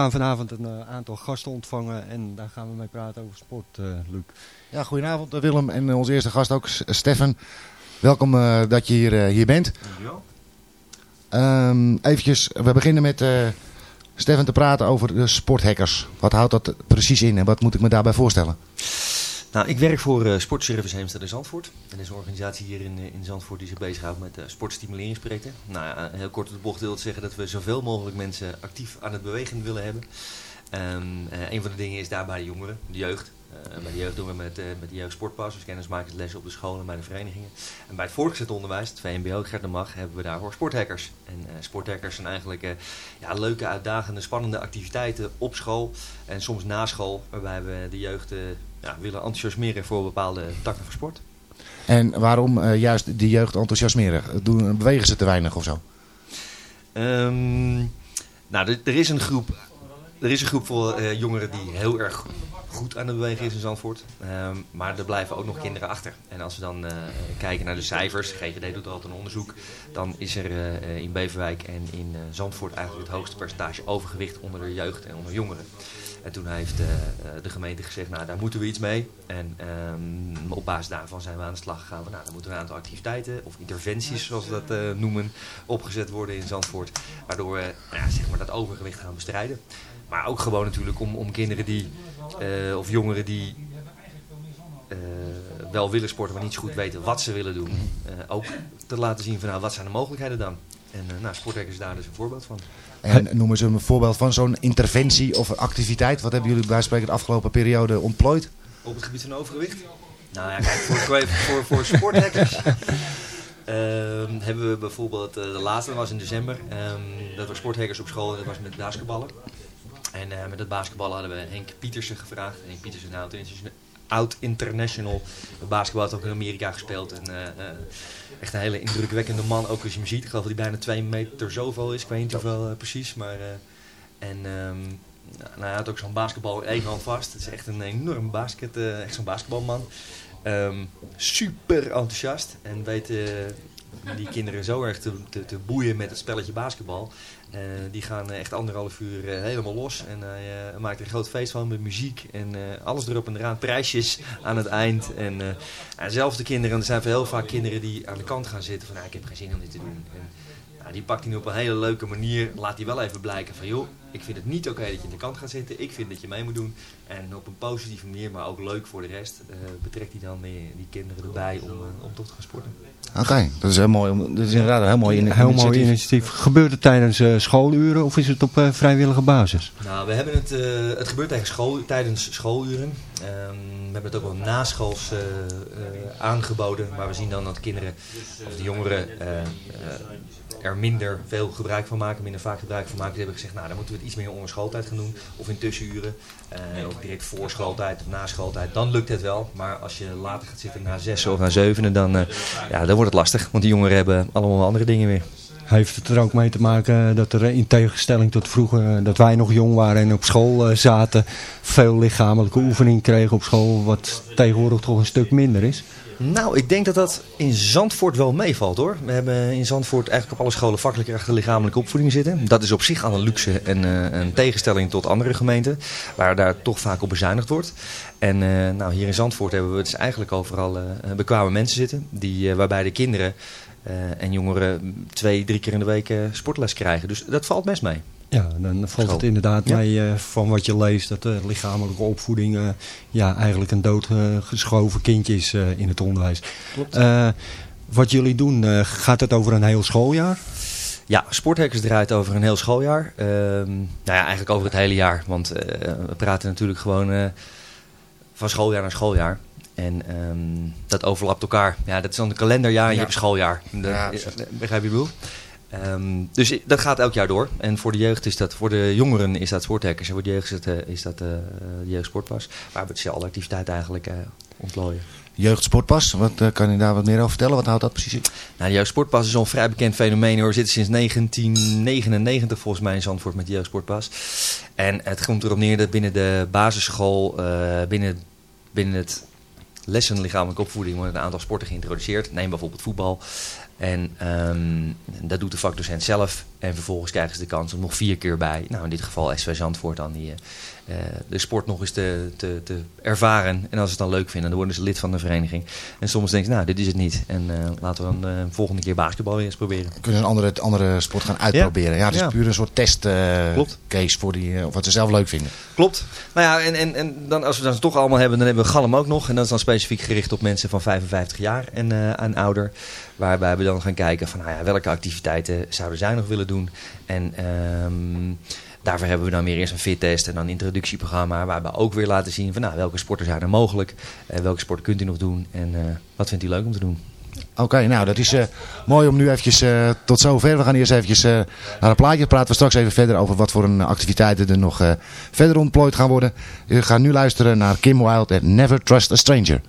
Gaan vanavond een eh, aantal gasten ontvangen en daar gaan we mee praten over sport, eh, Luc. Ja, goedenavond eh, Willem en onze eerste gast ook, S- Stefan. Welkom eh, dat je hier, hier bent. Ehm eventjes, we beginnen met eh, Stefan te praten over de sporthackers. Wat houdt dat precies in en wat moet ik me daarbij voorstellen? Nou, ik werk voor eh, Sportservice Heemstede Zandvoort. Dat is een organisatie hier in, eh, in Zandvoort die zich bezighoudt met eh, sportstimuleringsprojecten. Nou heel kort op de bocht wil het zeggen dat we zoveel mogelijk mensen actief aan het bewegen willen hebben. Eh, een van de dingen is daarbij de jongeren, de jeugd. Bij de jeugd doen we met, eh, met de jeugd sportpas, dus kennismakingslessen op de scholen en bij de verenigingen. En bij het voortgezet onderwijs, het VMBO Gert de Mag, hebben we daarvoor sporthackers. En sporthackers zijn eigenlijk ja, leuke, uitdagende, spannende activiteiten op school en soms na school, waarbij we de jeugd ja, willen enthousiasmeren voor bepaalde takken van sport. En waarom eh, juist die jeugd enthousiasmeren? Doen, bewegen ze te weinig of zo? Ehm, nou, er, is een groep, er is een groep voor eh, jongeren die heel erg goed aan het bewegen is in Zandvoort. Ehm, maar er blijven ook nog kinderen achter. En als we dan eh, kijken naar de cijfers, GGD doet altijd een onderzoek, dan is er in Beverwijk en in Zandvoort eigenlijk het hoogste percentage overgewicht onder de jeugd en onder jongeren. En toen heeft eh, eh, de gemeente gezegd, nou daar moeten we iets mee. En ehm, op basis daarvan zijn we aan de slag gegaan. Nou, dan moeten een aantal activiteiten of interventies, zoals we dat eh, noemen, opgezet worden in Zandvoort. Waardoor we nou ja, zeg maar dat overgewicht gaan bestrijden. Maar ook gewoon natuurlijk om, om kinderen die, of jongeren die wel willen sporten, maar niet zo goed weten wat ze willen doen. ook te laten zien van nou, wat zijn de mogelijkheden dan. En nou, Sportwerk is daar dus een voorbeeld van. En noemen ze een voorbeeld van zo'n interventie of activiteit. Wat hebben jullie bij spreken de afgelopen periode ontplooid? Op het gebied van overgewicht? Nou ja, kijk, voor, voor, voor, sporthackers ehm, hebben we bijvoorbeeld, eh, de laatste was in december, ehm, dat was sporthackers op school en dat was met basketballen. En eh, met dat basketballen hadden we Henk Pietersen gevraagd. Henk Pietersen, interna- oud international basketbal, had ook in Amerika gespeeld. En, eh, eh, echt een hele indrukwekkende man, ook als je hem ziet. Ik geloof dat hij bijna twee meter zoveel is, ik weet niet hoeveel eh, precies. Maar, en ehm, nou, hij had ook zo'n basketbal in één hand vast. Het is echt een enorm basket, echt zo'n basketbalman. Ehm, super enthousiast en weet eh, die kinderen zo erg te, te boeien met het spelletje basketbal. Eh, die gaan eh, echt anderhalf uur eh, helemaal los en hij maakt er een groot feest van met muziek en alles erop en eraan. Prijsjes aan het eind. En, en de kinderen, er zijn heel vaak kinderen die aan de kant gaan zitten van nou, ik heb geen zin om dit te doen. En, nou, die pakt hij nu op een hele leuke manier. Laat hij wel even blijken van joh, ik vind het niet oké dat je aan de kant gaat zitten. Ik vind dat je mee moet doen. En op een positieve manier, maar ook leuk voor de rest, eh, betrekt hij dan die, die kinderen erbij om, eh, om toch te gaan sporten. Oké, dat is heel mooi. Dat is inderdaad een heel mooi in- Heel mooi initiatief. initiatief. Gebeurt het tijdens eh, schooluren of is het op eh, vrijwillige basis? Nou, we hebben het, eh, het gebeurt eigenlijk school, tijdens schooluren. Ehm, we hebben het ook wel naschools eh, aangeboden, maar we zien dan dat kinderen of de jongeren eh, er minder veel gebruik van maken, minder vaak gebruik van maken. Die hebben gezegd, nou dan moeten we het iets meer onder schooltijd gaan doen, of in tussenuren, of direct voor schooltijd of na schooltijd. Dan lukt het wel, maar als je later gaat zitten na zes of na zevenen, dan, ja, dan wordt het lastig, want die jongeren hebben allemaal andere dingen weer. Heeft het er ook mee te maken dat er eh, in tegenstelling tot vroeger, eh, dat wij nog jong waren en op school eh, zaten, veel lichamelijke oefening kregen op school, wat tegenwoordig toch een stuk minder is? Nou, ik denk dat dat in Zandvoort wel meevalt hoor. We hebben in Zandvoort eigenlijk op alle scholen vakkelijke achter lichamelijke opvoeding zitten. Dat is op zich al een luxe en een tegenstelling tot andere gemeenten. Waar daar toch vaak op bezuinigd wordt. En nou, hier in Zandvoort hebben we dus eigenlijk overal eh, bekwame mensen zitten. Die, waarbij de kinderen eh, en jongeren twee, drie keer in de week eh, sportles krijgen. Dus dat valt best mee. Ja, dan valt School. het inderdaad Ja. mee eh, van wat je leest dat de lichamelijke opvoeding ja, eigenlijk een doodgeschoven kindje is in het onderwijs. Klopt. Wat jullie doen, gaat het over een heel schooljaar? Ja, Sporthackers draait over een heel schooljaar. Ehm, nou ja, eigenlijk over het hele jaar. Want we praten natuurlijk gewoon van schooljaar naar schooljaar. En ehm, dat overlapt elkaar. Ja, dat is dan een kalenderjaar en je hebt schooljaar. Dat, Ja, eh, begrijp je bedoel? Ehm, dus dat gaat elk jaar door. En voor de jeugd is dat, voor de jongeren is dat sporthackers. En voor de jeugd is dat, eh, is dat eh, de jeugdsportpas. Waar we dezelfde activiteit eigenlijk eh ontplooien. Jeugdsportpas, wat eh, kan je daar wat meer over vertellen? Wat houdt dat precies in? Nou, de jeugdsportpas is al een vrij bekend fenomeen hoor. We zitten sinds 1999 volgens mij in Zandvoort met de jeugdsportpas. En het komt erop neer dat binnen de basisschool, eh, binnen, binnen het lessen lichamelijke opvoeding worden een aantal sporten geïntroduceerd. Neem bijvoorbeeld voetbal. En ehm, dat doet de vakdocent zelf. En vervolgens krijgen ze de kans om nog vier keer bij, nou in dit geval SV Zandvoort dan, die, eh, de sport nog eens te, te, te ervaren. En als ze het dan leuk vinden, dan worden ze lid van de vereniging. En soms denken ze, nou dit is het niet. En eh, laten we dan uh, volgende keer basketbal weer eens proberen. Kunnen een andere, andere sport gaan uitproberen. Ja, ja het is Ja. puur een soort test eh, Klopt. case voor die, eh, of wat ze zelf leuk vinden. Klopt. Nou ja, en, en, en dan, als we dat toch allemaal hebben, dan hebben we Galm ook nog. En dat is dan specifiek gericht op mensen van 55 jaar en, eh en ouder. Waarbij we dan gaan kijken van nou ja, welke activiteiten zouden zij nog willen doen. En ehm, daarvoor hebben we dan weer eerst een fittest en dan een introductieprogramma. Waarbij we ook weer laten zien van nou, welke sporten zijn er mogelijk. en welke sporten kunt u nog doen en eh, wat vindt u leuk om te doen. Oké, nou dat is eh, mooi om nu eventjes eh, tot zover. We gaan eerst eventjes eh, naar een plaatje. Praten we straks even verder over wat voor een activiteiten er nog eh, verder ontplooid gaan worden. We gaan nu luisteren naar Kim Wilde en Never Trust a Stranger.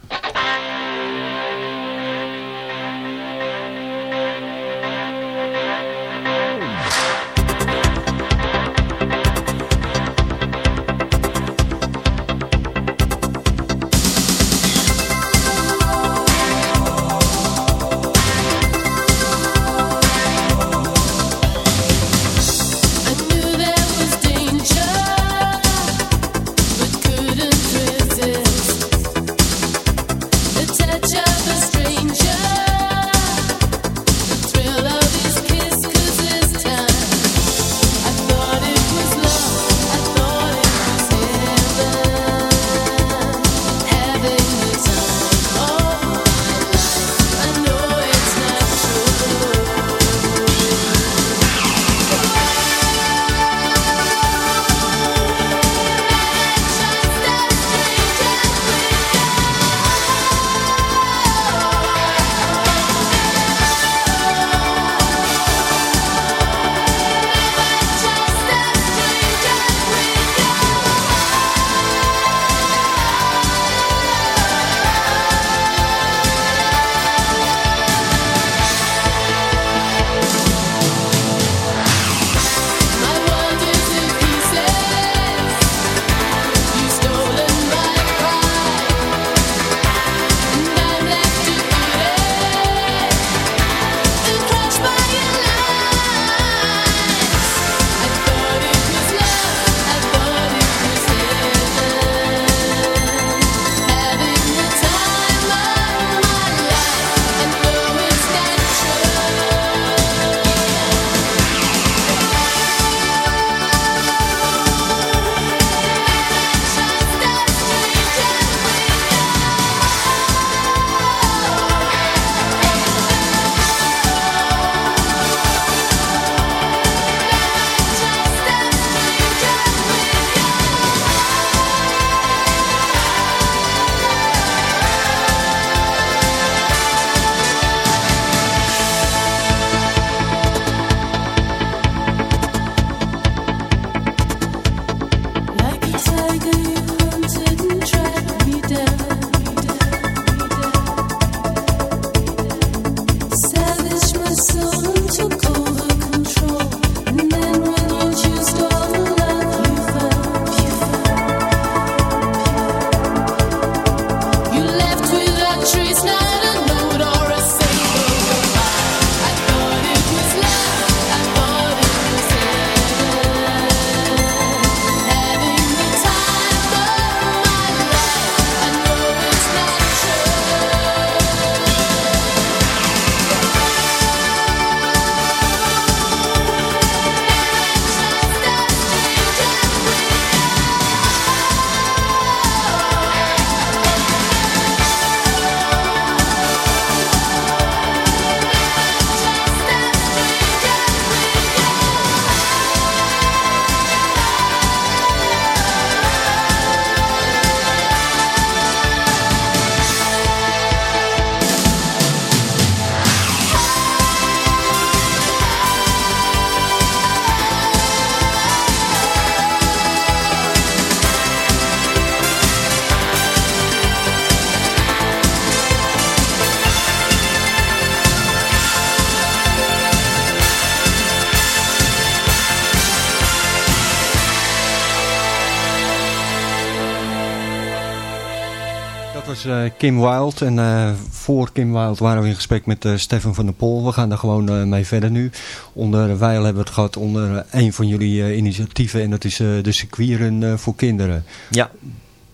Kim Wild. En eh, voor Kim Wild waren we in gesprek met eh, Stefan van der Pol. We gaan daar gewoon eh, mee verder nu. Onder Weil hebben we het gehad onder een van jullie initiatieven. En dat is de circuitrun voor kinderen. Ja,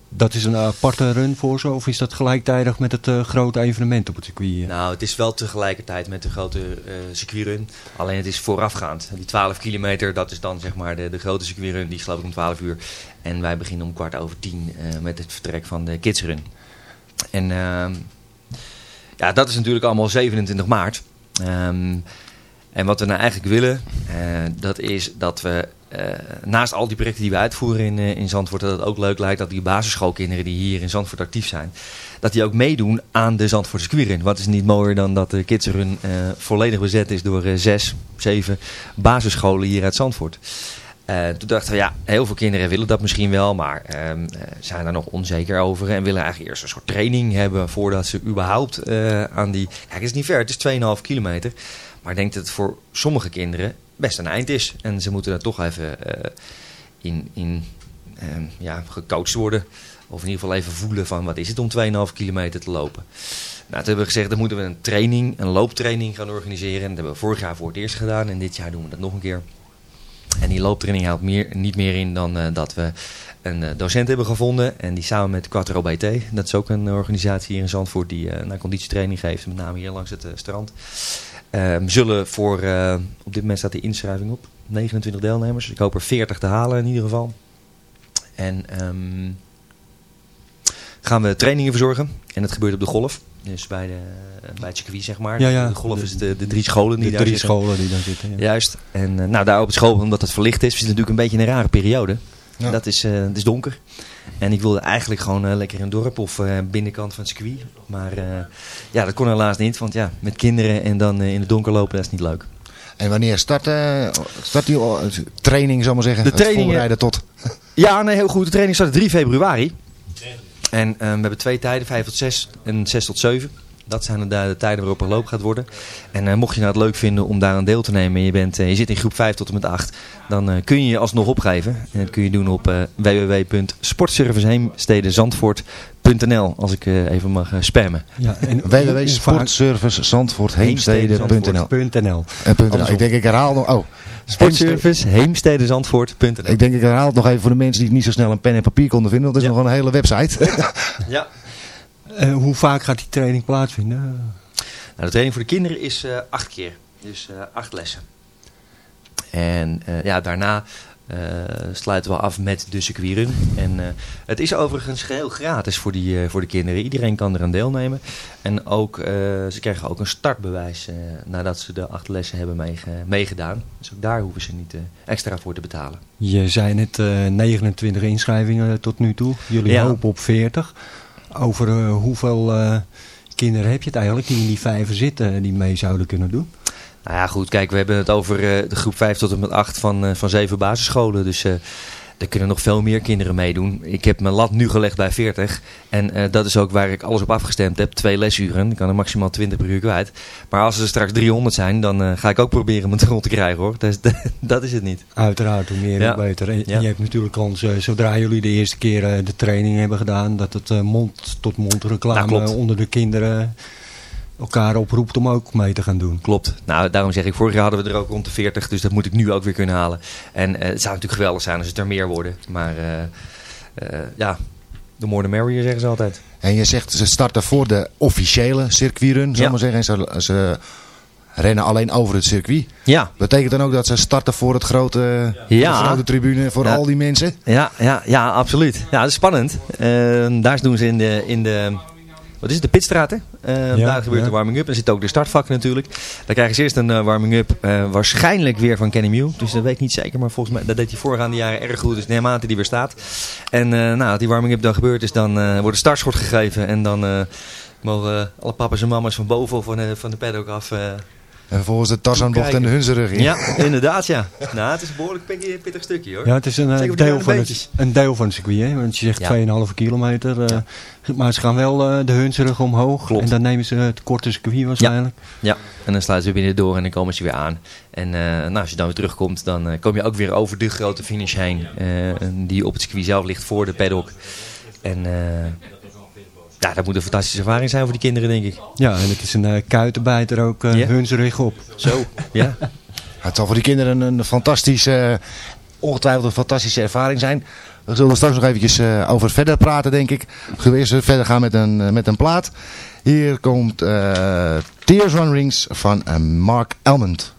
Dat is een aparte run voor ze? Of is dat gelijktijdig met het grote evenement op het circuit? nou het is wel tegelijkertijd met de grote circuitrun. Alleen het is voorafgaand. Die 12 kilometer, dat is dan zeg maar de, de grote circuitrun. Die ik om 12 uur. En wij beginnen om kwart over tien met het vertrek van de kidsrun. En ehm, ja, dat is natuurlijk allemaal 27 maart. Ehm, en wat we nou eigenlijk willen, eh, dat is dat we eh, naast al die projecten die we uitvoeren in, eh, in Zandvoort, dat het ook leuk lijkt dat die basisschoolkinderen die hier in Zandvoort actief zijn, dat die ook meedoen aan de Zandvoort circuitrun. Wat is niet mooier dan dat de kidsrun volledig bezet is door zes, zeven basisscholen hier uit Zandvoort. Eh, toen dachten we, ja, heel veel kinderen willen dat misschien wel, maar ehm, eh, zijn daar nog onzeker over en willen eigenlijk eerst een soort training hebben voordat ze überhaupt eh, aan die... Kijk, het is niet ver, het is 2,5 kilometer, maar ik denk dat het voor sommige kinderen best een eind is. En ze moeten daar toch even in, in ehm, ja, gecoacht worden, of in ieder geval even voelen van wat is het om 2,5 kilometer te lopen. Nou, toen hebben we gezegd, dan moeten we een training, een looptraining gaan organiseren. En dat hebben we vorig jaar voor het eerst gedaan en dit jaar doen we dat nog een keer. En die looptraining houdt meer, niet meer in dan eh, dat we een eh, docent hebben gevonden. En die samen met Quattro BT, dat is ook een organisatie hier in Zandvoort die eh nou, conditietraining geeft. Met name hier langs het strand. Ehm, zullen voor, op dit moment staat de inschrijving op, 29 deelnemers. Ik hoop er 40 te halen in ieder geval. En ehm, gaan we trainingen verzorgen. En dat gebeurt op de golf. Dus bij, de, bij het circuit zeg maar. Ja, ja. De golf is de, de drie scholen die de daar drie zitten. scholen die daar zitten. Ja. Juist. En eh, nou, daar op het school, omdat het verlicht is, is het natuurlijk een beetje een rare periode. Ja. Dat is, eh, het is donker. En ik wilde eigenlijk gewoon eh, lekker in het dorp of eh, binnenkant van het circuit. Maar eh, ja, dat kon helaas niet. Want ja, met kinderen en dan eh, in het donker lopen, dat is niet leuk. En wanneer start, eh, start die eh, training, zal ik maar zeggen? De Het voorbereiden tot... Ja, nee, heel goed. De training start 3 februari. En eh, we hebben twee tijden, 5 tot 6 en 6 tot 7. Dat zijn de, de tijden waarop er loop gaat worden. En eh, mocht je nou het leuk vinden om daar aan deel te nemen en je, bent, eh, je zit in groep 5 tot en met 8, dan eh, kun je je alsnog opgeven. En dat kun je doen op eh www.sportservicehemstedenzandvoort.nl als ik eh, even mag spammen. Ja, en hoe vaak- www.sportservicezandvoortheemstede.nl .nl. Eh, punt NL. Ik denk ik herhaal nog... Oh, Sportservice heemstedenzandvoort.nl Ik denk ik herhaal het nog even voor de mensen die niet zo snel een pen en papier konden vinden. Want het is Ja. nog een hele website. Ja. Eh, hoe vaak gaat die training plaatsvinden? Nou, de training voor de kinderen is eh, acht keer. Dus eh, acht lessen. En eh, ja, daarna eh, sluiten we af met de circuitrun. En eh, het is overigens geheel gratis voor, die, eh, voor de kinderen. Iedereen kan eraan deelnemen. En ook, ze krijgen ook een startbewijs nadat ze de acht lessen hebben meege- meegedaan. Dus ook daar hoeven ze niet extra voor te betalen. Je zei net eh, 29 inschrijvingen tot nu toe. Jullie Ja. hopen op 40. Over hoeveel kinderen heb je het eigenlijk die in die vijven zitten die mee zouden kunnen doen? Nou ja, goed, kijk, we hebben het over eh, de groep 5 tot en met 8 van, eh, van zeven basisscholen. Dus eh er kunnen nog veel meer kinderen meedoen. Ik heb mijn lat nu gelegd bij 40. En dat is ook waar ik alles op afgestemd heb. Twee lesuren. Ik kan er maximaal 20 per uur kwijt. Maar als er straks 300 zijn, dan ga ik ook proberen het rond te krijgen hoor. Dat is, dat is het niet. Uiteraard, hoe meer Ja. hoe beter. En Ja. je hebt natuurlijk kans, zodra jullie de eerste keer de training hebben gedaan, dat het mond-tot-mond reclame Nou, onder de kinderen elkaar oproept om ook mee te gaan doen. Klopt. Nou, daarom zeg ik, vorig jaar hadden we er ook rond de 40. Dus dat moet ik nu ook weer kunnen halen. En eh, het zou natuurlijk geweldig zijn als het er meer worden. Maar eh, eh, ja, the more the merrier zeggen ze altijd. En je zegt ze starten voor de officiële circuitrun, zal Ja. ik maar zeggen. En ze, ze rennen alleen over het circuit. Ja, Betekent dan ook dat ze starten voor het grote, Ja. de grote tribune, voor Ja. al die mensen? Ja, ja, ja, absoluut. Ja, dat is spannend. Daar doen ze in de, in de, wat is het, de pitstraat, hè? Eh, Ja, daar gebeurt ja. de warming-up. En zit ook de startvak natuurlijk. Dan krijgen ze eerst een eh, warming-up, eh, waarschijnlijk weer van Kenny Mew. Dus dat weet ik niet zeker, maar volgens mij, dat deed hij voorgaande jaren erg goed. Dus neem aan dat hij weer staat. En nou, als die warming-up dan gebeurd is, dan wordt de startschot gegeven. En dan mogen alle papa's en mama's van boven of van de, van de paddock af... En vervolgens de Tarzanbocht en de Hunzerug in. ja, inderdaad, ja. Nou, het is een behoorlijk pittig, pittig stukje, hoor. Ja, het is een, eh, deel, van het, een deel van het circuit, hè? want je zegt Ja. 2,5 kilometer. eh, Maar ze gaan wel eh, de Hunserig omhoog Klopt. en dan nemen ze het korte circuit waarschijnlijk. Ja, en dan sluiten ze binnen door en dan komen ze weer aan. En eh, nou, als je dan weer terugkomt, dan eh, kom je ook weer over de grote finish heen. die op het circuit zelf ligt voor de paddock. En ja dat moet een fantastische ervaring zijn voor die kinderen, denk ik. Ja, en het is een eh, uh, kuitenbijter ook eh, hun rug op. Zo, ja. Het zal voor die kinderen een, een fantastische, eh, ongetwijfeld een fantastische ervaring zijn. we zullen straks nog eventjes over verder praten, denk ik. geweest we eerst verder gaan met een, met een plaat. Hier komt Tears Run Rings van Mark Elmond.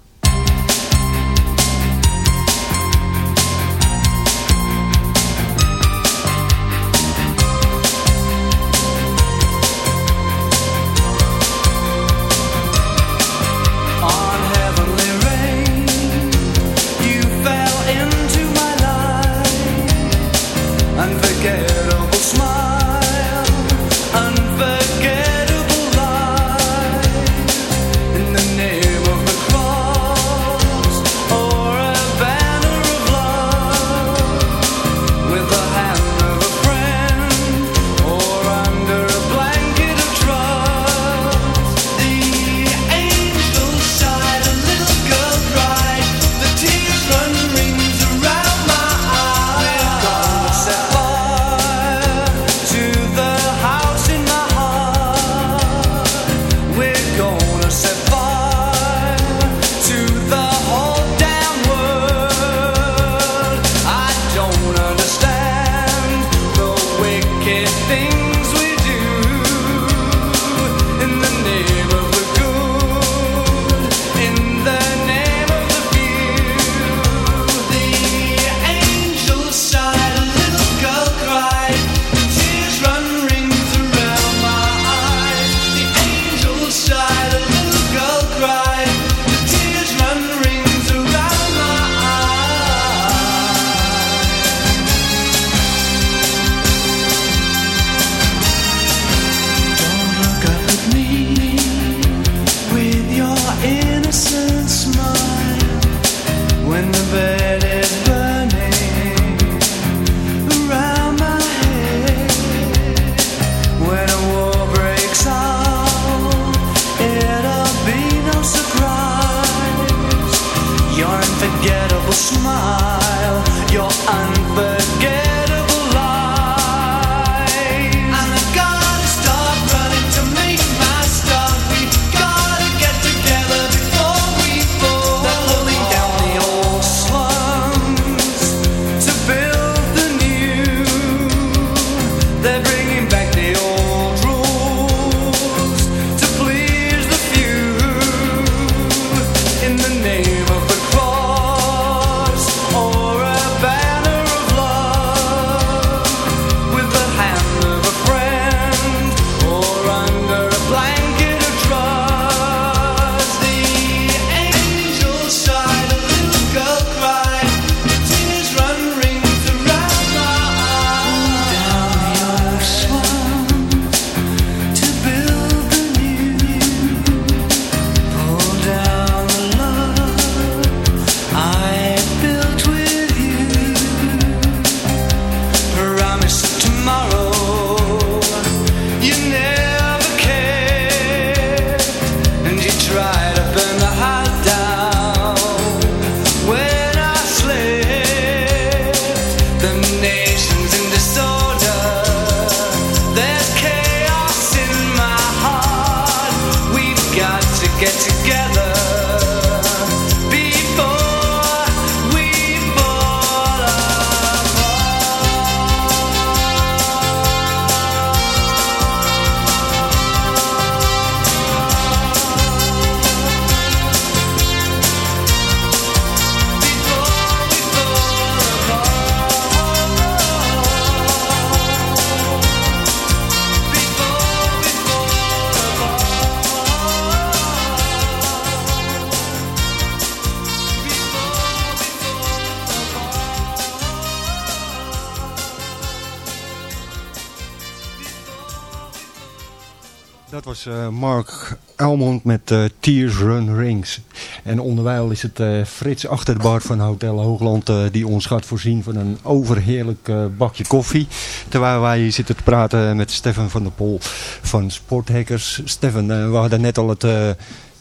met uh, Tears Run Rings. En onderwijl is het eh, Frits achter de bar van Hotel Hoogland... Eh, die ons gaat voorzien van een overheerlijk bakje koffie. Terwijl wij zitten te praten met Stefan van der Pol van Sporthackers. Stefan, we hadden net al het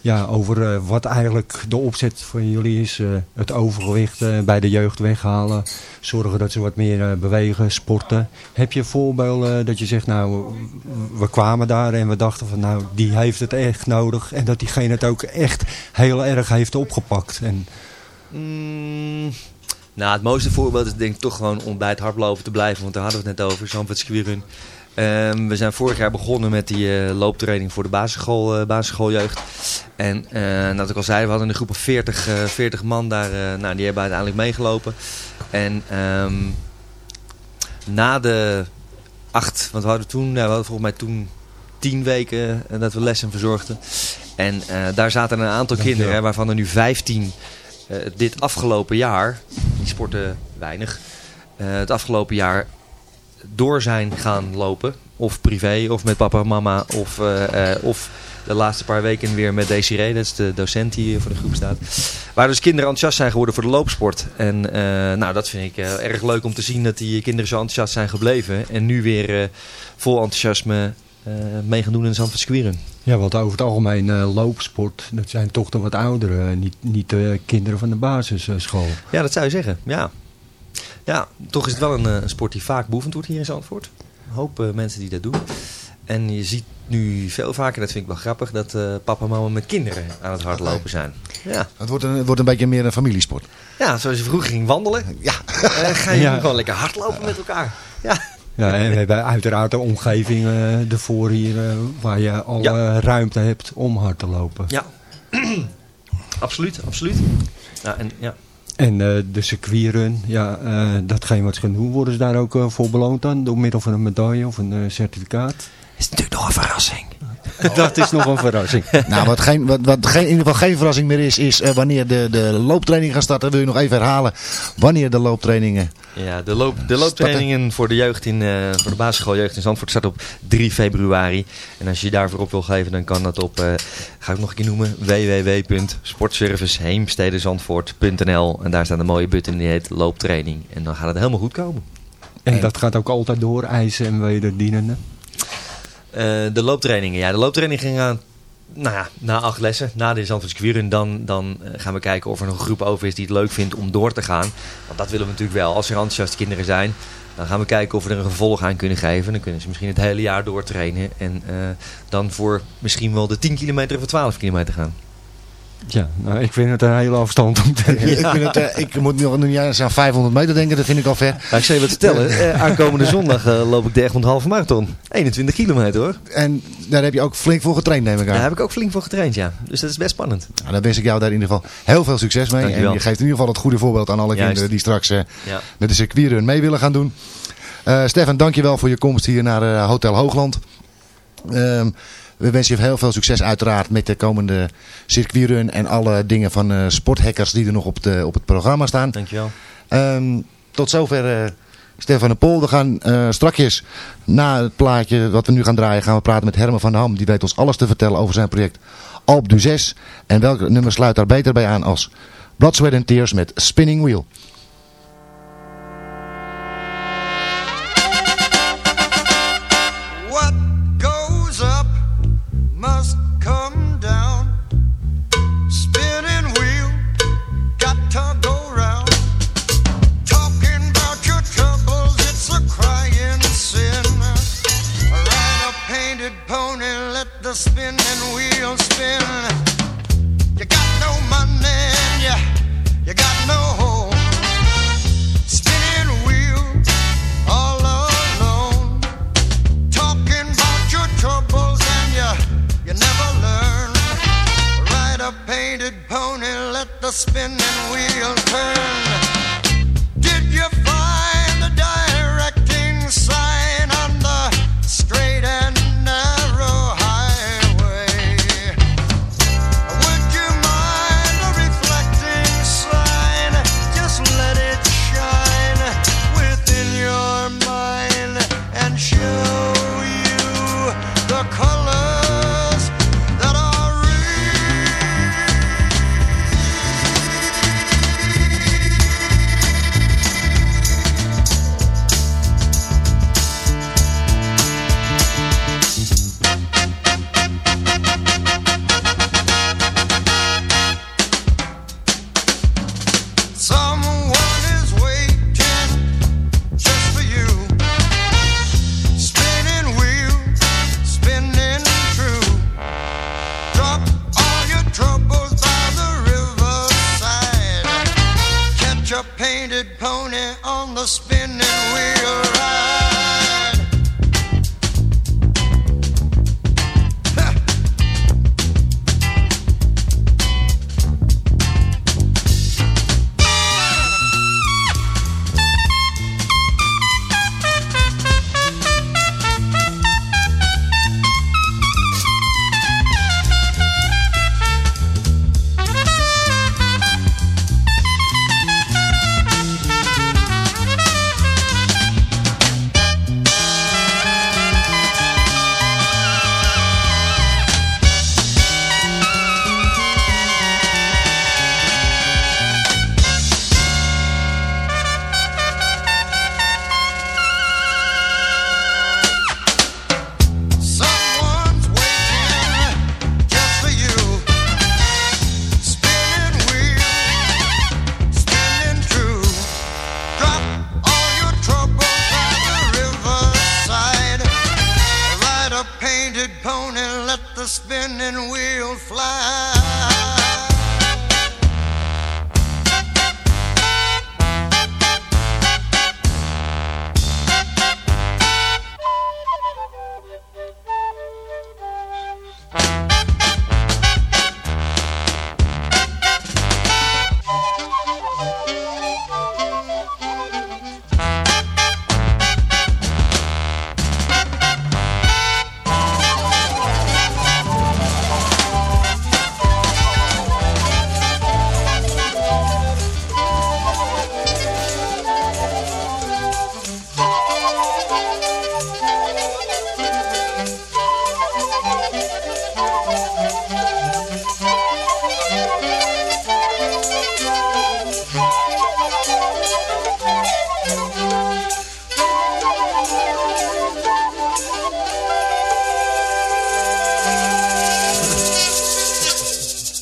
ja, over eh, wat eigenlijk de opzet van jullie is. eh, het overgewicht eh, bij de jeugd weghalen. Zorgen dat ze wat meer bewegen, sporten. Heb je voorbeelden dat je zegt, nou, we kwamen daar en we dachten van, nou, die heeft het echt nodig. En dat diegene het ook echt heel erg heeft opgepakt. En, Mm, nou, het mooiste voorbeeld is denk ik toch gewoon om bij het hardlopen te blijven. Want daar hadden we het net over, Zandvoort Squirun. Ehm, we zijn vorig jaar begonnen met die eh, looptraining voor de basisschool, eh, basisschooljeugd. En eh dat ik al zei, we hadden een groep van 40, eh, 40 man daar. nou, die hebben uiteindelijk meegelopen. En ehm, na de acht, want we hadden toen, nou, we hadden volgens mij toen tien weken dat we lessen verzorgden. En daar zaten een aantal kinderen, waarvan er nu 15 eh, dit afgelopen jaar, die sporten weinig, het afgelopen jaar door zijn gaan lopen. Of privé, of met papa en mama, of, eh, eh, of de laatste paar weken weer met Desiree, dat is de docent die hier voor de groep staat. Waar dus kinderen enthousiast zijn geworden voor de loopsport. En eh, nou, dat vind ik erg leuk om te zien dat die kinderen zo enthousiast zijn gebleven. En nu weer vol enthousiasme mee gaan doen in de Zandvoort Squirrun. ja, want over het algemeen loopsport, dat zijn toch de wat ouderen. niet, niet de kinderen van de basisschool. Ja, dat zou je zeggen. Ja. Ja, toch is het wel een eh, sport die vaak beoefend wordt hier in Zandvoort. Een hoop eh, mensen die dat doen. En je ziet nu veel vaker, dat vind ik wel grappig, dat eh, papa en mama met kinderen aan het hardlopen zijn. Ja. Het wordt een, het wordt een beetje meer een familiesport. ja, zoals je vroeger ging wandelen, ja. eh, ga je Ja. nu gewoon lekker hardlopen met elkaar. Ja, Ja, en we hebben uiteraard een omgeving ervoor hier waar je alle Ja. ruimte hebt om hard te lopen. ja. absoluut, absoluut. Ja, en, ja. En eh, de circuitrun, ja, eh, datgene wat ze gaan doen, worden ze daar ook eh, voor beloond dan? Door middel van een medaille of een certificaat? Is natuurlijk nog een verrassing. dat is nog een verrassing. Nou, wat, geen, wat, wat geen, in ieder geval geen verrassing meer is, is eh, wanneer de, de looptraining gaat starten. Wil je nog even herhalen wanneer de looptrainingen... Ja, de, loop, de looptrainingen voor de jeugd in, eh, voor de basisschooljeugd in Zandvoort start op 3 februari. En als je je daarvoor op wil geven, dan kan dat op, eh, ga ik nog een keer noemen, www.sportserviceheemstedenzandvoort.nl En daar staat een mooie button die heet looptraining. En dan gaat het helemaal goed komen. En dat gaat ook altijd door, eisen en wederdienende. Eh, de looptrainingen, ja, de looptrainingen gaan nou ja, na acht lessen, na de Zandvoortse Quirin, dan, dan eh, gaan we kijken of er nog een groep over is die het leuk vindt om door te gaan. Want dat willen we natuurlijk wel. Als er enthousiaste kinderen zijn, dan gaan we kijken of we er een gevolg aan kunnen geven. Dan kunnen ze misschien het hele jaar doortrainen en eh, dan voor misschien wel de 10 kilometer of 12 kilometer gaan. Ja, nou, ik vind het een hele afstand om te Ik, vind het, eh, ik moet nog aan 500 meter denken, dat vind ik al ver. Nou, ik zal je wat vertellen. Eh, aankomende zondag eh, loop ik de Egmond halve marathon. 21 kilometer hoor. En daar heb je ook flink voor getraind, neem ik aan. Daar heb ik ook flink voor getraind, ja. Dus dat is best spannend. Nou, dan wens ik jou daar in ieder geval heel veel succes mee. Dankjewel. En je geeft in ieder geval het goede voorbeeld aan alle Juist. kinderen die straks eh, Ja. met de circuitrun mee willen gaan doen. Eh Stefan, dankjewel voor je komst hier naar eh, Hotel Hoogland. Ehm, we wensen je heel veel succes uiteraard met de komende circuitrun en alle dingen van eh, sporthackers die er nog op, de, op het programma staan. Dankjewel. Ehm, tot zover eh, Stefan en Pol. We gaan eh strakjes na het plaatje wat we nu gaan draaien gaan we praten met Herman van Ham. Die weet ons alles te vertellen over zijn project Alp du 6. En welk nummer sluit daar beter bij aan als Blood, Sweat and Tears met Spinning Wheel.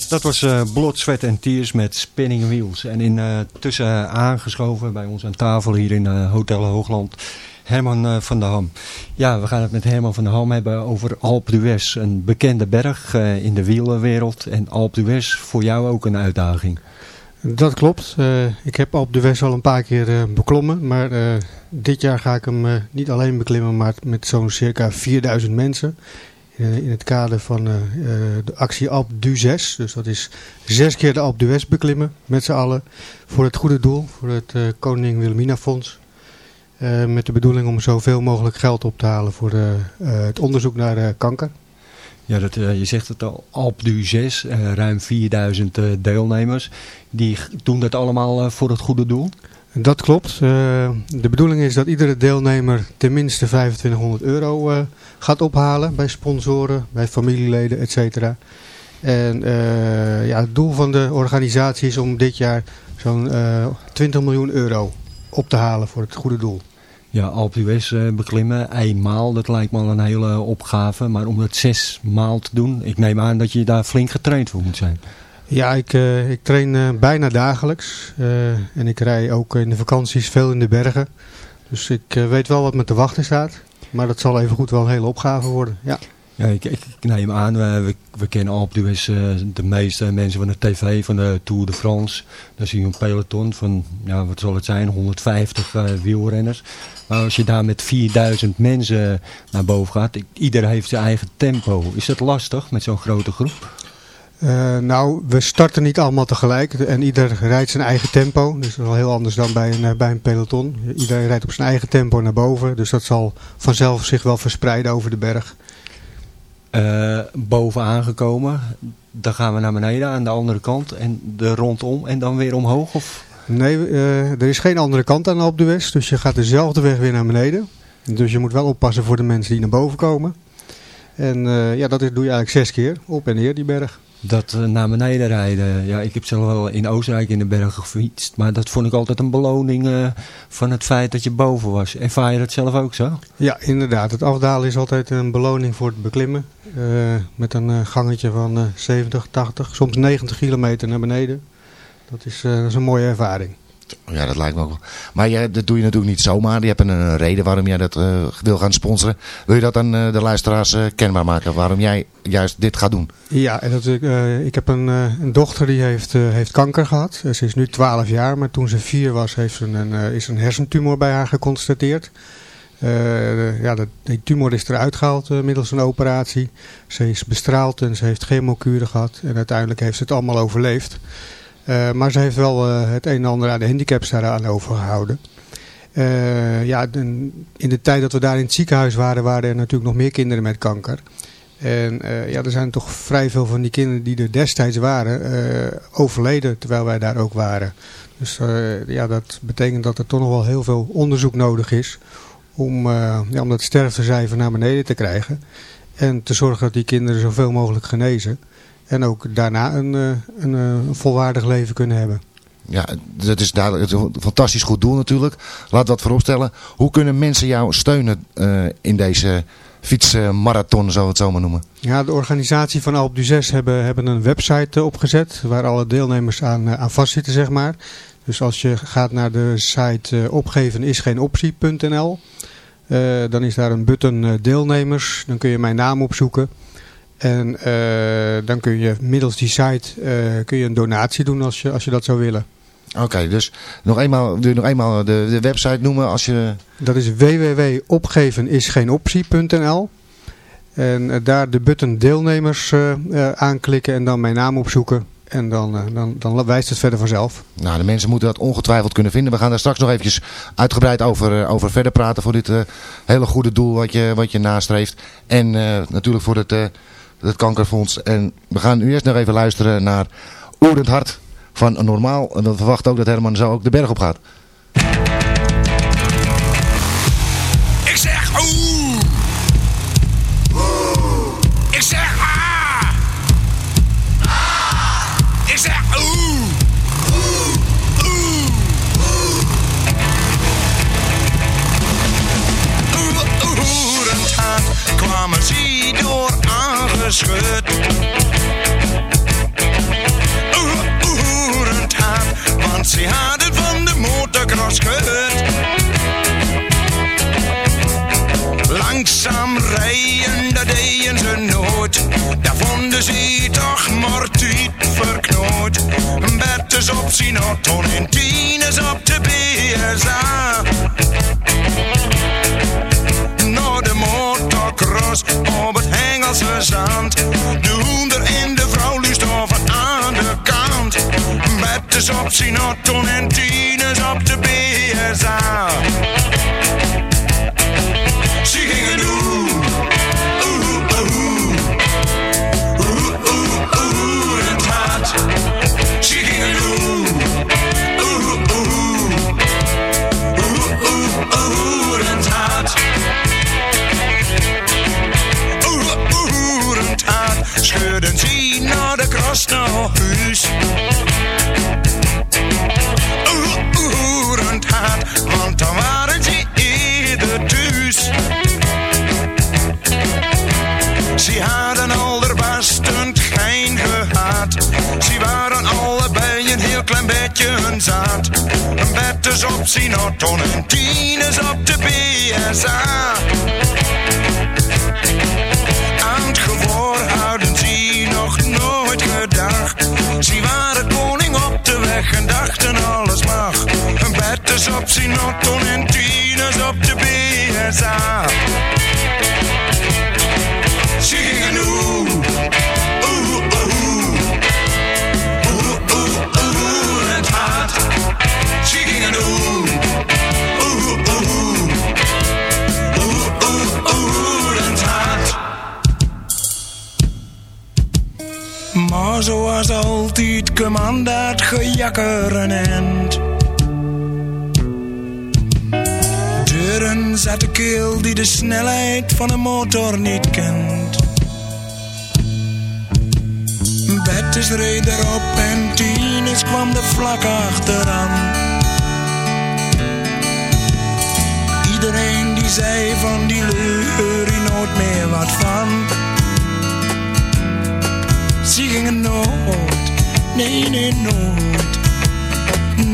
Dat was eh Blood, Sweat and Tears met Spinning Wheels. En in, eh, tussen aangeschoven bij ons aan tafel hier in eh, Hotel Hoogland, Herman van der Ham. Ja, we gaan het met Herman van der Ham hebben over Alpe d'Huez. Een bekende berg in de wielerwereld. En Alpe d'Huez voor jou ook een uitdaging. Dat klopt. Ik heb Alpe d'Huez al een paar keer beklommen. Maar dit jaar ga ik hem niet alleen beklimmen, maar met zo'n circa 4000 mensen. Eh, in het kader van eh, eh, de actie Alpe d'Huez. Dus dat is zes keer de Alpe d'Huez beklimmen met z'n allen. Voor het goede doel, voor het Koningin Wilhelmina Fonds. Met de bedoeling om zoveel mogelijk geld op te halen voor het onderzoek naar kanker. Ja, dat, je zegt het al, Alpe d'Huez, eh, ruim 4000 eh, deelnemers. Die doen dat allemaal voor het goede doel? Dat klopt. Eh, de bedoeling is dat iedere deelnemer tenminste 2500 euro eh, gaat ophalen bij sponsoren, bij familieleden, etc. En eh, ja, het doel van de organisatie is om dit jaar zo'n eh 20 miljoen euro op te halen voor het goede doel. Ja, d'Huez eh, beklimmen, eenmaal, dat lijkt me al een hele opgave. Maar om dat zes maal te doen, ik neem aan dat je daar flink getraind voor moet zijn. Ja, ik, eh, ik train eh, bijna dagelijks. eh, en ik rij ook in de vakanties veel in de bergen. Dus ik weet wel wat me te wachten staat. Maar dat zal even goed wel een hele opgave worden. Ja. Ja, ik, ik, neem aan, we, we, kennen eh, de meeste mensen van de tv, van de Tour de France. Dan zie je een peloton van, ja, wat zal het zijn, 150 eh, wielrenners. Maar als je daar met 4000 mensen naar boven gaat, ieder heeft zijn eigen tempo. Is dat lastig met zo'n grote groep? Eh, nou, we starten niet allemaal tegelijk en ieder rijdt zijn eigen tempo. Dus dat is wel heel anders dan bij een, eh, bij een peloton. Iedereen rijdt op zijn eigen tempo naar boven. Dus dat zal vanzelf zich wel verspreiden over de berg. Eh, boven aangekomen, dan gaan we naar beneden aan de andere kant en de rondom en dan weer omhoog? Of? Nee, er is geen andere kant aan Alpe d'Huez. Dus je gaat dezelfde weg weer naar beneden. Dus je moet wel oppassen voor de mensen die naar boven komen. En ja, dat doe je eigenlijk zes keer. Op en neer die berg. Dat eh, naar beneden rijden. Ja, ik heb zelf wel in Oostenrijk in de bergen gefietst. Maar dat vond ik altijd een beloning eh, van het feit dat je boven was. Ervaar je dat zelf ook zo? Ja, inderdaad. Het afdalen is altijd een beloning voor het beklimmen. Eh, met een gangetje van eh 70, 80, soms 90 kilometer naar beneden. Dat is, dat is een mooie ervaring. Ja, dat lijkt me ook wel. Maar jij, dat doe je natuurlijk niet zomaar. Je hebt een, reden waarom jij dat eh, wil gaan sponsoren. Wil je dat aan eh, de luisteraars eh, kenbaar maken? Waarom jij juist dit gaat doen? Ja, en dat, ik heb een, een dochter die heeft, heeft kanker gehad. Eh, ze is nu 12 jaar, maar toen ze 4 was heeft ze een, is een hersentumor bij haar geconstateerd. Ja, dat, die tumor is eruit gehaald eh, middels een operatie. Ze is bestraald en ze heeft chemokuren gehad. En uiteindelijk heeft ze het allemaal overleefd. Eh, maar ze heeft wel eh, het een en ander aan de handicaps daaraan overgehouden. Eh, ja, in de tijd dat we daar in het ziekenhuis waren, waren er natuurlijk nog meer kinderen met kanker. En ja, er zijn toch vrij veel van die kinderen die er destijds waren, overleden terwijl wij daar ook waren. Dus ja, dat betekent dat er toch nog wel heel veel onderzoek nodig is om, ja, om dat sterftecijfer naar beneden te krijgen. En te zorgen dat die kinderen zoveel mogelijk genezen. En ook daarna een, eh, een, eh, een volwaardig leven kunnen hebben. Ja, dat is duidelijk. Het is een fantastisch goed doel natuurlijk. Laat dat vooropstellen. Hoe kunnen mensen jou steunen eh, in deze fietsmarathon, zo we het zo maar noemen? Ja, de organisatie van Alp d'Huez hebben, hebben een website opgezet waar alle deelnemers aan, aan vastzitten, zeg maar. Dus als je gaat naar de site opgevenisgeenoptie.nl, eh dan is daar een button deelnemers. Dan kun je mijn naam opzoeken. En eh, dan kun je middels die site eh, kun je een donatie doen als je, als je dat zou willen. Oké, dus nog eenmaal, wil je nog eenmaal de, de website noemen als je... Dat is www.opgevenisgeenoptie.nl En eh, daar de button deelnemers aanklikken en dan mijn naam opzoeken. En dan, dan, dan wijst het verder vanzelf. Nou, de mensen moeten dat ongetwijfeld kunnen vinden. We gaan daar straks nog eventjes uitgebreid over, over verder praten voor dit hele goede doel wat je, wat je nastreeft. En natuurlijk voor het, het kankerfonds. En we gaan nu eerst nog even luisteren naar Oerend Hart van Normaal. En we verwachten ook dat Herman zo ook de berg op gaat. Aangeschud. Oer- Oerend hart, want ze hadden van de motocross gehoord. Langzaam rijden, dat deden ze nooit. Daar vonden ze toch maar tijd verknoot. Bertus op zijn auto en Tines op de BSA. De motocross op het Hengelse zand. De hoender en de vrouw lustoven aan de kant. Bertus op zijn auto en Tines op de BSA. Een bed is op auto en tien is op de BSA. Aan het gehoor hadden ze nog nooit gedacht. Ze waren koning op de weg en dachten alles mag. Een bed is op auto en tien is op de BSA. Zoals altijd kwam dat gejakker een eind. Deuren zat de keel die de snelheid van een motor niet kent. Bettes reed erop en Tines kwam er vlak achteraan. Iedereen die zei van die leur nooit meer wat van. Ze gingen nooit, nee nee nooit,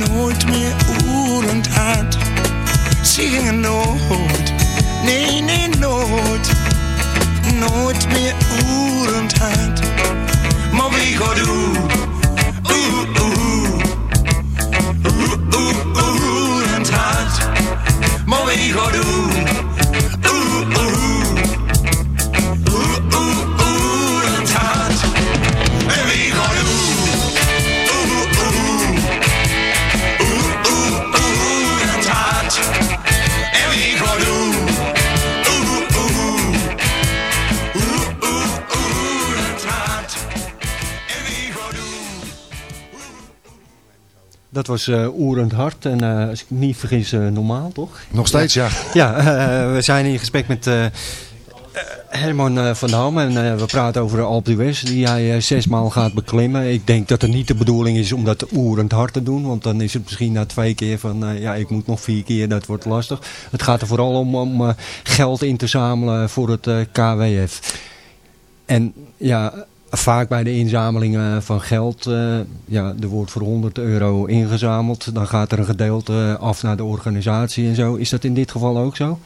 nooit meer oerend hart. Zingen nooit, nee, nee, nooit. Nooit meer oerend hart. Maar wie gaat doen? Oeh, oeh. Oeh, oeh, oerend hart. Maar wie gaat doen? Dat was eh Oerend Hart en eh, als ik me niet vergis eh, normaal, toch? Nog steeds, ja. Ja, we zijn in gesprek met Herman van Dam en we praten over de Alpe d'Huez die hij zesmaal gaat beklimmen. Ik denk dat het niet de bedoeling is om dat Oerend Hart te doen, want dan is het misschien na twee keer van ja, ik moet nog vier keer, dat wordt lastig. Het gaat er vooral om om geld in te zamelen voor het KWF. En ja, vaak bij de inzamelingen van geld, eh, ja, er wordt voor 100 euro ingezameld. Dan gaat er een gedeelte af naar de organisatie en zo. Is dat in dit geval ook zo?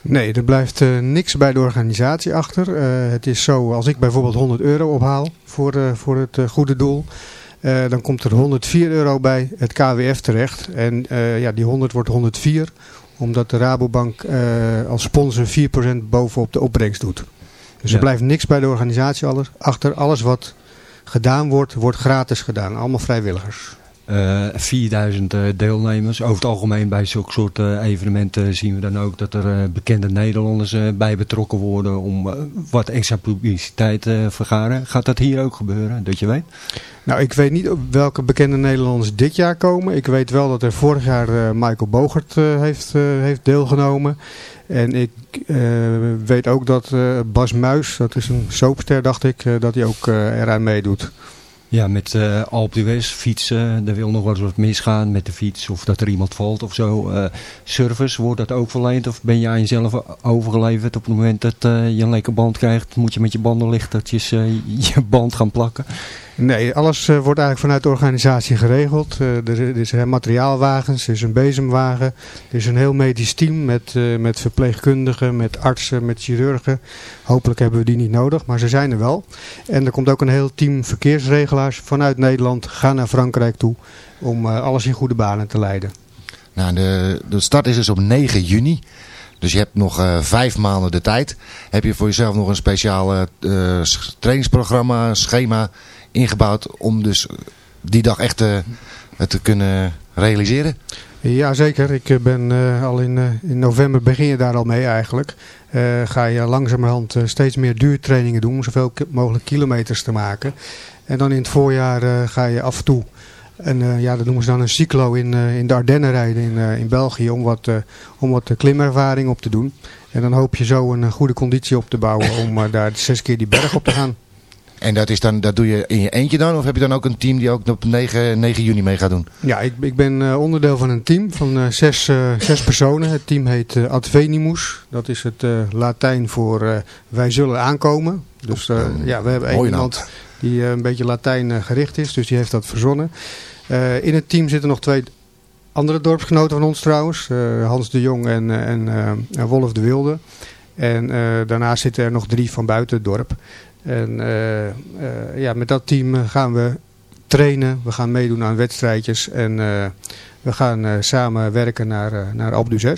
Nee, er blijft eh, niks bij de organisatie achter. Eh, het is zo, als ik bijvoorbeeld 100 euro ophaal voor, eh, voor het eh, goede doel, eh, dan komt er 104 euro bij het KWF terecht. En eh, ja, die 100 wordt 104, omdat de Rabobank eh, als sponsor 4% bovenop de opbrengst doet. Dus Ja. er blijft niks bij de organisatie alles, achter. Alles wat gedaan wordt, wordt gratis gedaan. Allemaal vrijwilligers. Eh 4000 eh, deelnemers. Over het algemeen bij zulke soort eh, evenementen zien we dan ook dat er eh, bekende Nederlanders eh, bij betrokken worden om eh, wat extra publiciteit te vergaren. Gaat dat hier ook gebeuren, dat je weet? Nou, ik weet niet welke bekende Nederlanders dit jaar komen. Ik weet wel dat er vorig jaar eh, Michael Bogert eh, heeft, eh, heeft deelgenomen. En ik eh, weet ook dat eh, Bas Muis, dat is een soapster dacht ik, eh, dat hij ook eraan meedoet. Ja, met d'Huez fietsen, er wil nog wel eens wat misgaan met de fiets of dat er iemand valt of zo. Service, wordt dat ook verleend of ben je aan jezelf overgeleverd op het moment dat je een lekker band krijgt? Moet je met je bandenlichtertjes je band gaan plakken? Nee, alles eh, wordt eigenlijk vanuit de organisatie geregeld. Eh, er, er zijn materiaalwagens, er is een bezemwagen. Er is een heel medisch team met, eh, met verpleegkundigen, met artsen, met chirurgen. Hopelijk hebben we die niet nodig, maar ze zijn er wel. En er komt ook een heel team verkeersregelaars vanuit Nederland gaan naar Frankrijk toe om alles in goede banen te leiden. Nou, de, de start is dus op 9 juni. Dus je hebt nog vijf maanden de tijd. Heb je voor jezelf nog een speciaal trainingsprogramma, schema ingebouwd om dus die dag echt eh, te kunnen realiseren? Jazeker, ik eh, ben eh, al in, in november begin je daar al mee eigenlijk. Ga je langzamerhand steeds meer duurtrainingen doen om zoveel mogelijk kilometers te maken. En dan in het voorjaar ga je af en toe, en, ja, dat noemen ze dan een cyclo in, in de Ardennen rijden in, in België om wat, om wat klimervaring op te doen. En dan hoop je zo een goede conditie op te bouwen om daar zes keer die berg op te gaan. En dat, is dan, dat doe je in je eentje dan? Of heb je dan ook een team die ook op 9, 9 juni mee gaat doen? Ja, ik, ik ben eh, onderdeel van een team van eh, zes, eh, zes personen. Het team heet Advenimus. Dat is het Latijn voor wij zullen aankomen. Dus ja, we hebben één iemand die een beetje Latijn gericht is. Dus die heeft dat verzonnen. In het team zitten nog twee andere dorpsgenoten van ons trouwens. Hans de Jong en, en Wolf de Wilde. En eh, daarnaast zitten er nog drie van buiten het dorp. En eh, eh, ja, met dat team eh, gaan we trainen. We gaan meedoen aan wedstrijdjes. En we gaan samen werken naar, naar Alpe.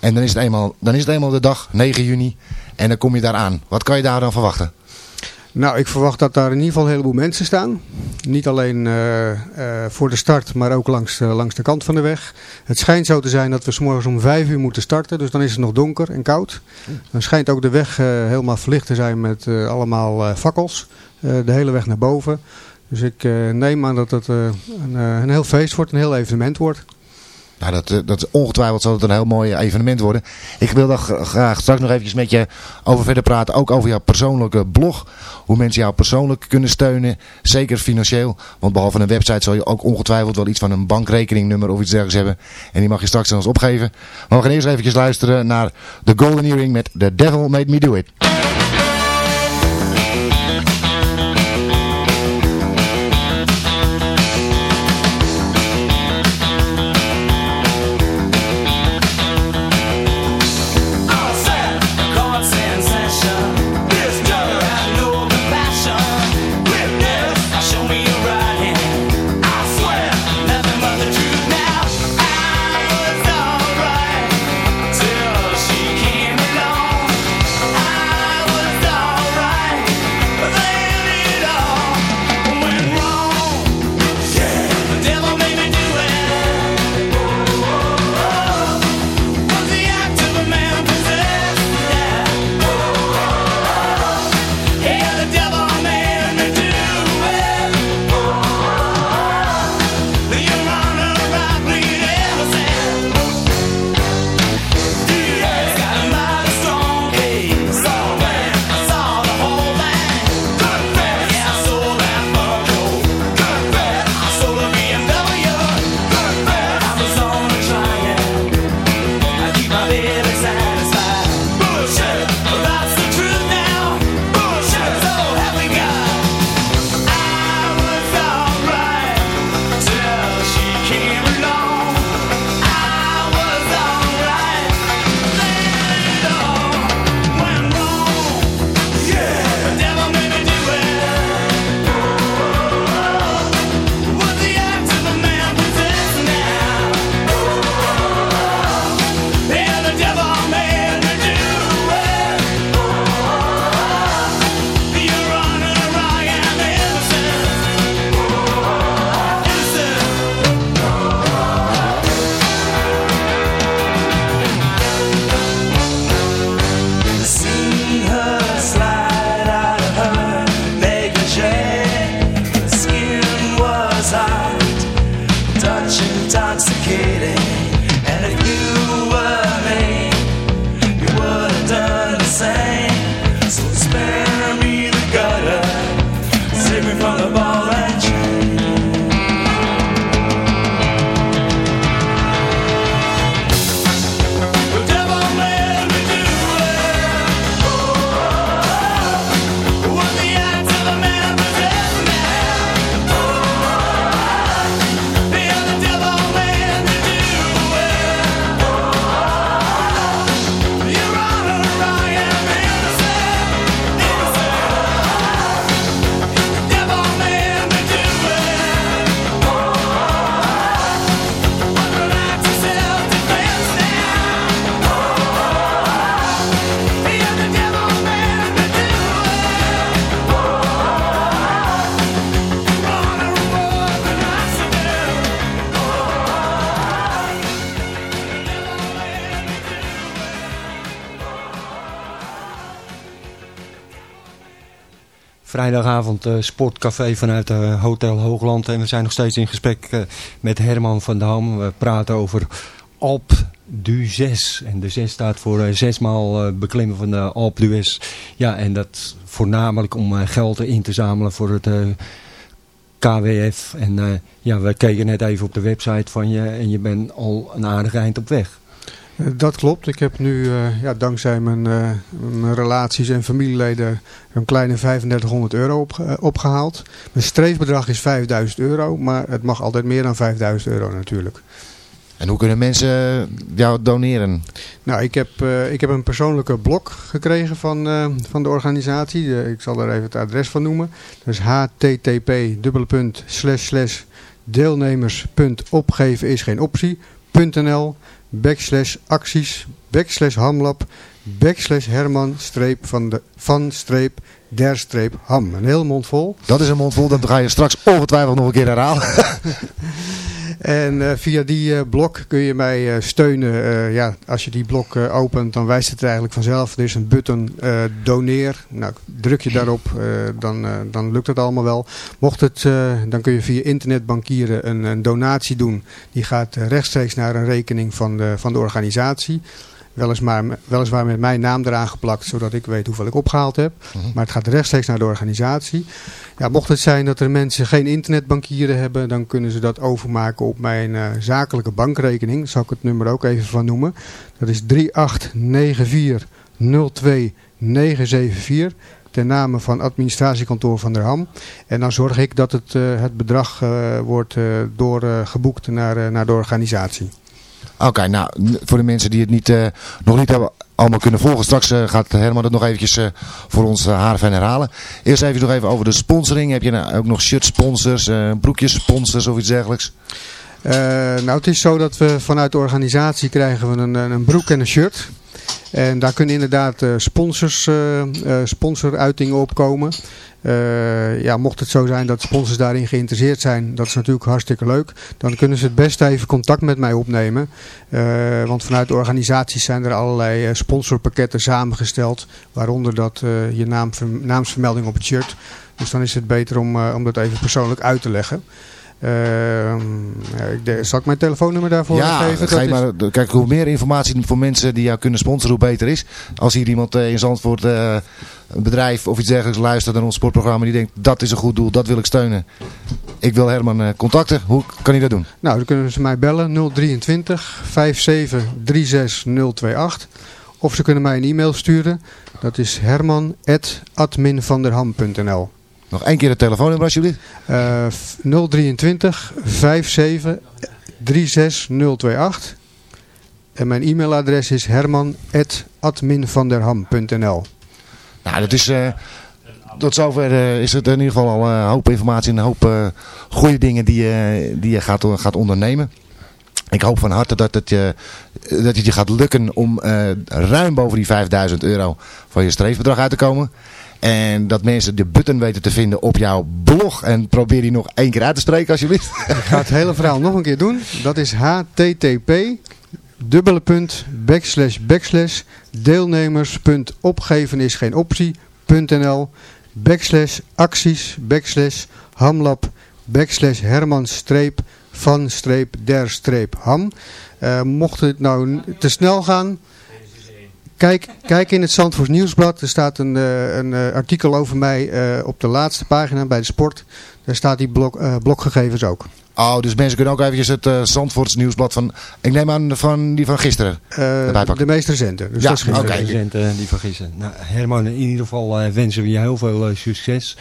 En dan is, het eenmaal, dan is het eenmaal de dag, 9 juni. En dan kom je daar aan. Wat kan je daar dan verwachten? Nou, ik verwacht dat daar in ieder geval een heleboel mensen staan. Niet alleen eh, eh, voor de start, maar ook langs, eh, langs de kant van de weg. Het schijnt zo te zijn dat we s morgens om vijf uur moeten starten. Dus dan is het nog donker en koud. Dan schijnt ook de weg helemaal verlicht te zijn met allemaal fakkels. de hele weg naar boven. Dus ik neem aan dat het een, een heel feest wordt, een heel evenement wordt. Nou, dat, eh, dat ongetwijfeld zal het een heel mooi evenement worden. Ik wil daar gra- graag straks nog eventjes met je over verder praten. Ook over jouw persoonlijke blog. Hoe mensen jou persoonlijk kunnen steunen. Zeker financieel. Want behalve een website zal je ook ongetwijfeld wel iets van een bankrekeningnummer of iets dergelijks hebben. En die mag je straks aan ons opgeven. Maar we gaan eerst eventjes luisteren naar The Golden Earring met The Devil Made Me Do It. Vrijdagavond eh, sportcafé vanuit eh, Hotel Hoogland. En we zijn nog steeds in gesprek eh, met Herman van der Ham. We praten over Alp du 6. En de 6 staat voor zesmaal beklimmen van de Alp d'Huez. Ja, en dat voornamelijk om geld in te zamelen voor het KWF. En ja, we keken net even op de website van je. En je bent al een aardig eind op weg. Dat klopt. Ik heb nu eh, ja, dankzij mijn, eh, mijn relaties en familieleden een kleine 3500 euro opge- eh, opgehaald. Mijn streefbedrag is 5000 euro, maar het mag altijd meer dan 5000 euro natuurlijk. En hoe kunnen mensen jou doneren? Nou, ik heb, ik heb een persoonlijke blog gekregen van, van de organisatie. Ik zal er even het adres van noemen. Dat is http deelnemers.opgeven is geen optie.nl backslash acties backslash hamlab backslash herman streep van, de, van streep der streep ham. Een heel mond vol. Dat is een mond vol, dat ga je straks ongetwijfeld nog een keer herhalen. En eh, via die eh, blok kun je mij eh, steunen. Ja, als je die blok opent, dan wijst het eigenlijk vanzelf. Er is een button doneer. Nou, druk je daarop, dan, dan lukt het allemaal wel. Mocht het, dan kun je via internetbankieren een, een donatie doen. Die gaat rechtstreeks naar een rekening van de, van de organisatie. Weliswaar, weliswaar met mijn naam eraan geplakt, zodat ik weet hoeveel ik opgehaald heb. Maar het gaat rechtstreeks naar de organisatie. Ja, mocht het zijn dat er mensen geen internetbankieren hebben, dan kunnen ze dat overmaken op mijn eh, zakelijke bankrekening. Zal ik het nummer ook even van noemen. Dat is 38940294 ten name van administratiekantoor van der Ham. En dan zorg ik dat het, eh, het bedrag eh, wordt uh, doorgeboekt naar, naar de organisatie. Oké, nou, voor de mensen die het niet, uh, nog niet hebben allemaal kunnen volgen. Straks uh, gaat Herman het nog eventjes uh, voor ons uh, HRFN herhalen. Eerst even nog even over de sponsoring. Heb je nou ook nog shirt sponsors, broekjes sponsors of iets dergelijks? Nou, het is zo dat we vanuit de organisatie krijgen we een, een broek en een shirt. En daar kunnen inderdaad sponsors, sponsoruitingen opkomen. Uh, ja, mocht het zo zijn dat sponsors daarin geïnteresseerd zijn, dat is natuurlijk hartstikke leuk. Dan kunnen ze het best even contact met mij opnemen. Uh, want vanuit organisaties zijn er allerlei uh, sponsorpakketten samengesteld. Waaronder dat je naam, naamsvermelding op het shirt. Dus dan is het beter om, om dat even persoonlijk uit te leggen. De- zal ik mijn telefoonnummer daarvoor ja, geven? Dat is- maar, kijk, hoe meer informatie voor mensen die jou kunnen sponsoren, hoe beter is. Als hier iemand eh, in Zandvoort, eh, een bedrijf of iets dergelijks luistert naar ons sportprogramma. Die denkt, dat is een goed doel, dat wil ik steunen. Ik wil Herman eh, contacten. Hoe kan hij dat doen? Nou, dan kunnen ze mij bellen 023 57 36 028. Of ze kunnen mij een e-mail sturen. Dat is herman.adminvanderham.nl Nog één keer het telefoonnummer alsjeblieft. Eh, f- 023 57 36 028. En mijn e-mailadres is herman.adminvanderham.nl Nou, dat is... eh, tot zover eh, is het in ieder geval al een hoop informatie en een hoop goede dingen die, je die je gaat, gaat ondernemen. Ik hoop van harte dat het, je, dat het je gaat lukken om ruim boven die 5000 euro van je streefbedrag uit te komen. En dat mensen de button weten te vinden op jouw blog. En probeer die nog één keer uit te spreken alsjeblieft. Ik ga het hele verhaal nog een keer doen. Dat is http dubbele punt backslash backslash deelnemers punt opgeven is geen optie.nl backslash acties backslash hamlab backslash herman streep van streep der streep ham. Eh, mocht het nou te snel gaan, Kijk, kijk in het Zandvoort Nieuwsblad. Er staat een, eh, een eh, artikel over mij eh, op de laatste pagina bij de sport. Daar staat die blok, blokgegevens ook. Oh, dus mensen kunnen ook eventjes het eh Zandvoorts nieuwsblad van... Ik neem aan van die van gisteren. Eh, de meest recente. Dus Ja, dat is geen oké. probleem. Presenten die van gisteren. Nou, Herman, in ieder geval eh, wensen we je heel veel eh, succes.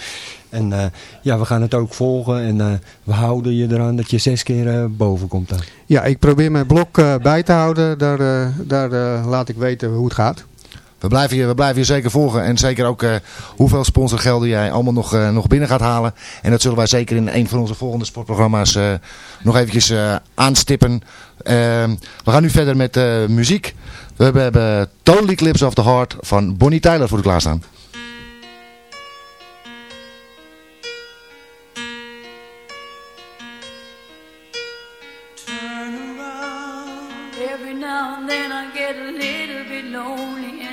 En eh, ja, we gaan het ook volgen. En eh, we houden je eraan dat je zes keer eh, boven komt. Dan. Ja, ik probeer mijn blok eh, bij te houden. Daar, eh, daar eh, laat ik weten hoe het gaat. We blijven, je, we blijven je zeker volgen. En zeker ook eh, hoeveel sponsorgelden jij allemaal nog, eh, nog binnen gaat halen. En dat zullen wij zeker in een van onze volgende sportprogramma's eh, nog eventjes aanstippen. Ehm, we gaan nu verder met muziek. We hebben, Totally Clips of the Heart van Bonnie Tyler voor de klaarstaan. Every now and then I get a little bit lonely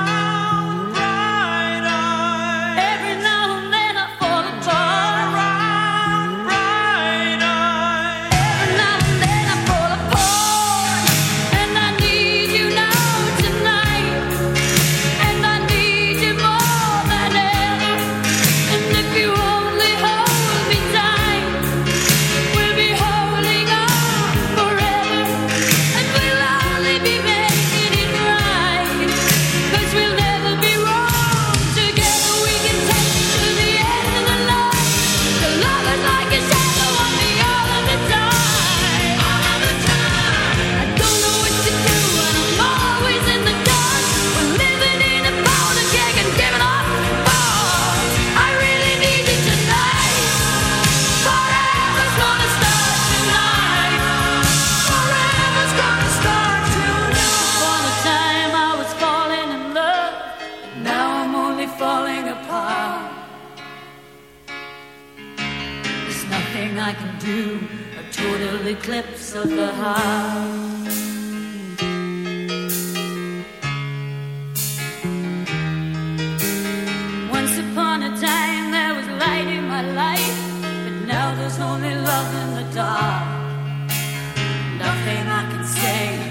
sing.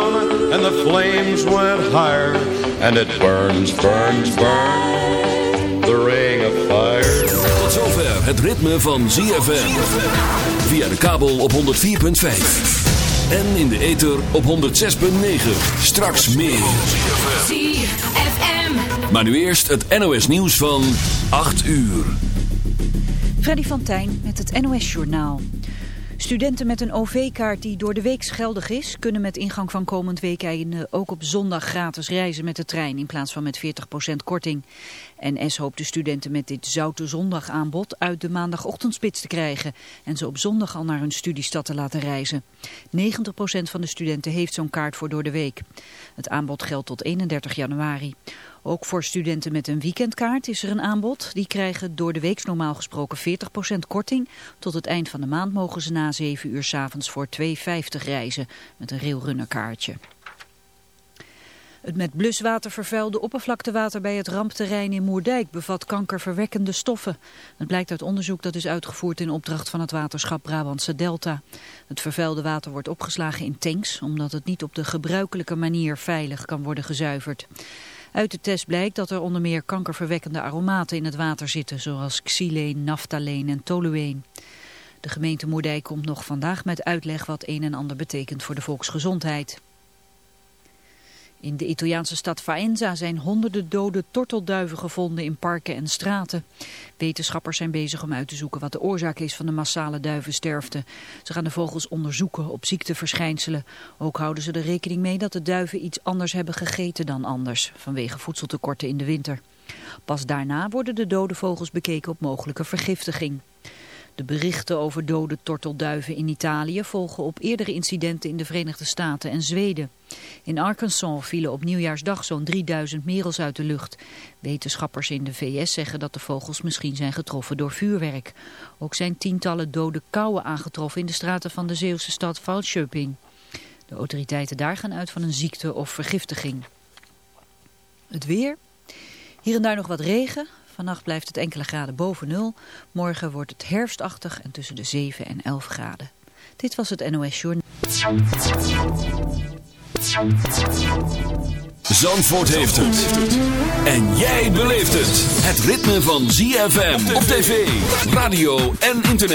and the flames went higher. And it burns, burns, burns, the ring of fire. Tot zover het ritme van ZFM. Via de kabel op 104.5. En in de ether op 106.9. Straks meer. ZFM. Maar nu eerst het NOS nieuws van 8 uur. Freddy van Tijn met het NOS-journaal. Studenten met een OV-kaart die door de week geldig is... kunnen met ingang van komend weekende ook op zondag gratis reizen met de trein... in plaats van met 40% korting. NS hoopt de studenten met dit zoute zondagaanbod uit de maandagochtendspits te krijgen... en ze op zondag al naar hun studiestad te laten reizen. 90% van de studenten heeft zo'n kaart voor door de week. Het aanbod geldt tot 31 januari. Ook voor studenten met een weekendkaart is er een aanbod. Die krijgen door de week normaal gesproken 40% korting. Tot het eind van de maand mogen ze na 7 uur 's avonds voor 2,50 reizen met een railrunnerkaartje. Het met bluswater vervuilde oppervlaktewater bij het rampterrein in Moerdijk bevat kankerverwekkende stoffen. Het blijkt uit onderzoek dat is uitgevoerd in opdracht van het waterschap Brabantse Delta. Het vervuilde water wordt opgeslagen in tanks, omdat het niet op de gebruikelijke manier veilig kan worden gezuiverd. Uit de test blijkt dat er onder meer kankerverwekkende aromaten in het water zitten, zoals xyleen, naftaleen en tolueen. De gemeente Moerdijk komt nog vandaag met uitleg wat een en ander betekent voor de volksgezondheid. In de Italiaanse stad Faenza zijn honderden dode tortelduiven gevonden in parken en straten. Wetenschappers zijn bezig om uit te zoeken wat de oorzaak is van de massale duivensterfte. Ze gaan de vogels onderzoeken op ziekteverschijnselen. Ook houden ze er rekening mee dat de duiven iets anders hebben gegeten dan anders, vanwege voedseltekorten in de winter. Pas daarna worden de dode vogels bekeken op mogelijke vergiftiging. De berichten over dode tortelduiven in Italië volgen op eerdere incidenten in de Verenigde Staten en Zweden. In Arkansas vielen op nieuwjaarsdag zo'n 3000 merels uit de lucht. Wetenschappers in de VS zeggen dat de vogels misschien zijn getroffen door vuurwerk. Ook zijn tientallen dode kauwen aangetroffen in de straten van de Zeeuwse stad Falköping. De autoriteiten daar gaan uit van een ziekte of vergiftiging. Het weer. Hier en daar nog wat regen. Vannacht blijft het enkele graden boven nul. Morgen wordt het herfstachtig en tussen de 7 en 11 graden. Dit was het NOS Journal. Zandvoort heeft het. En jij beleeft het. Het ritme van ZFM op tv, radio en internet.